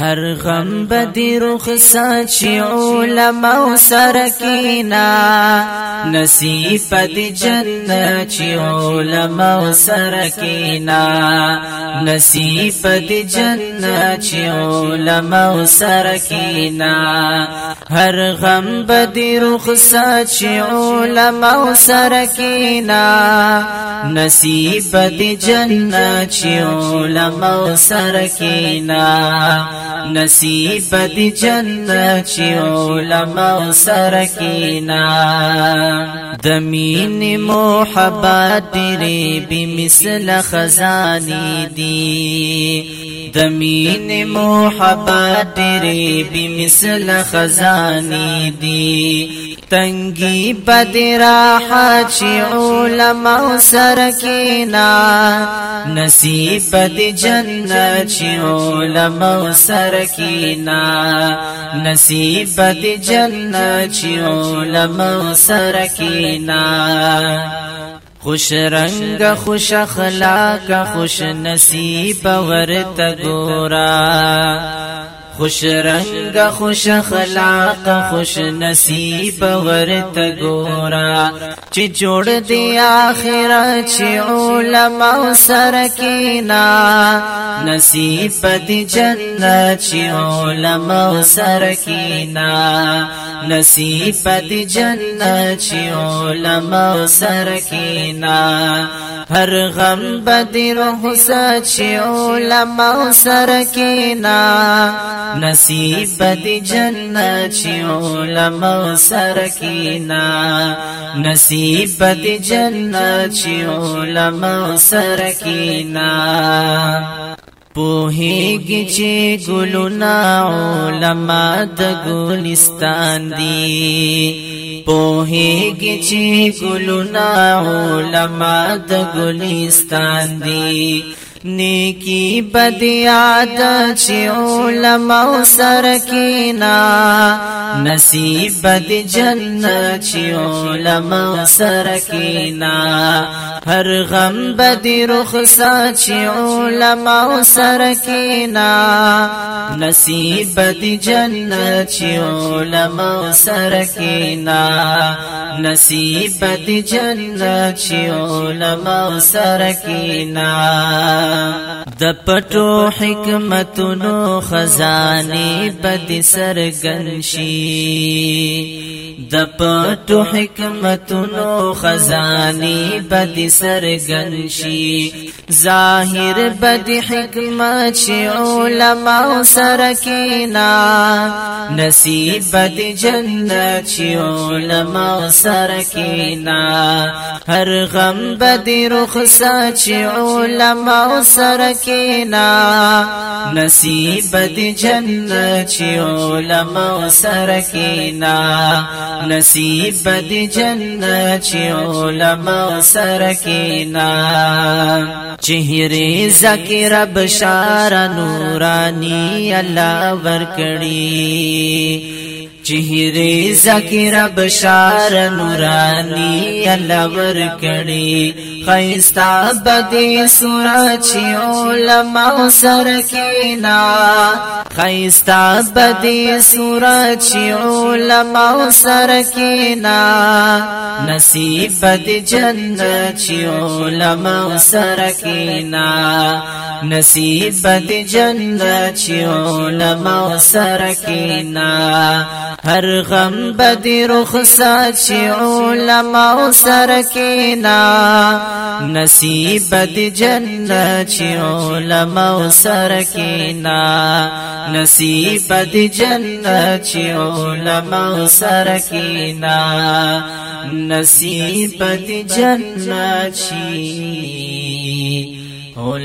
هر غم بدی رخصت شي علماء سره کینا نصیب د جنت شي علماء سره کینا نصیب د جنت شي علماء سره کینا هر غم بدی رخصت شي علماء سره کینا نصیب د جنت شي علماء سره کینا نصیب دی جنت چې علماء سره کینا د مین محبت دې به مثل خزانی دی د مین محبت دې به مثل خزانی دی تنگی بدی راحت شی علماء سرکینا نصیب دی جنت شی علماء سرکینا نصیب دی جنت شی علماء سرکینا خوش رنگ خوش اخلاق خوش نصیب ورت ګورا خوش رنگ خوش خلاق خوش نصیب ورت گورا چی جوړ دی اخر چی علماء سر کینا نصیب دی جنت چی علماء سر کینا نصیب دی جنت چی علماء سر کینا هر غم بدی روح سچی علماء سر کینا نصیب بدی جنت چی علماء سر کینا نصیب بدی جنت چی علماء سر کینا پوهیږي چې ګلونا علما د ګلستان دي پوهیږي چې ګلونه علما د ګلستان دي نیکی بدیاد چې علماء سر کینا نصیب د جنت چې علماء سر کینا هر غم بد رخصت چې علماء سر کینا نصیب د جنت چې علماء سر کینا نصیب د جنت چې علماء سر کینا د پټو حکمتونو خزانه بد سرګنشي د پټو حکمتونو خزانه بد سرګنشي ظاهر بد حکمت شي علماء سرکینا نصیب بد جنت شي علماء سرکینا هر غم بد رخصت شي علماء رب سر کینا نصیب دی جنت چی علماء سر کینا نصیب دی جنت چی علماء سر کینا چهره زکی رب شار نورانی الله ور کړی چهره زکی رب شار نورانی الله ور کړی خیستا بدی سورچی علماء سرکینا خیستا بدی سورچی علماء سرکینا نصیب دی جنت چی علماء سرکینا نصیب دی جنت چی علماء سرکینا هر غم بدی رخصت چی علماء سرکینا نصیب د جنت چې علماء سره کینا نصیب د جنت چې علماء سره کینا نصیب د جنت چې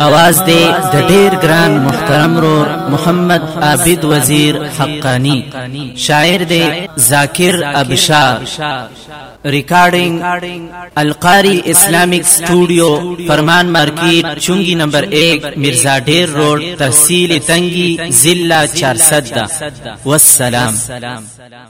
اواز دی د ډیر ګران محترم رور محمد عابد وزیر حقانی شاعر دی ذاکر ابشار ریکارڈنگ القاری اسلامک سٹوڈیو فرمان مارکیٹ چنگی نمبر ایک مرزا ڈیر روڈ تحصیل تنگی ضلع چار سدہ والسلام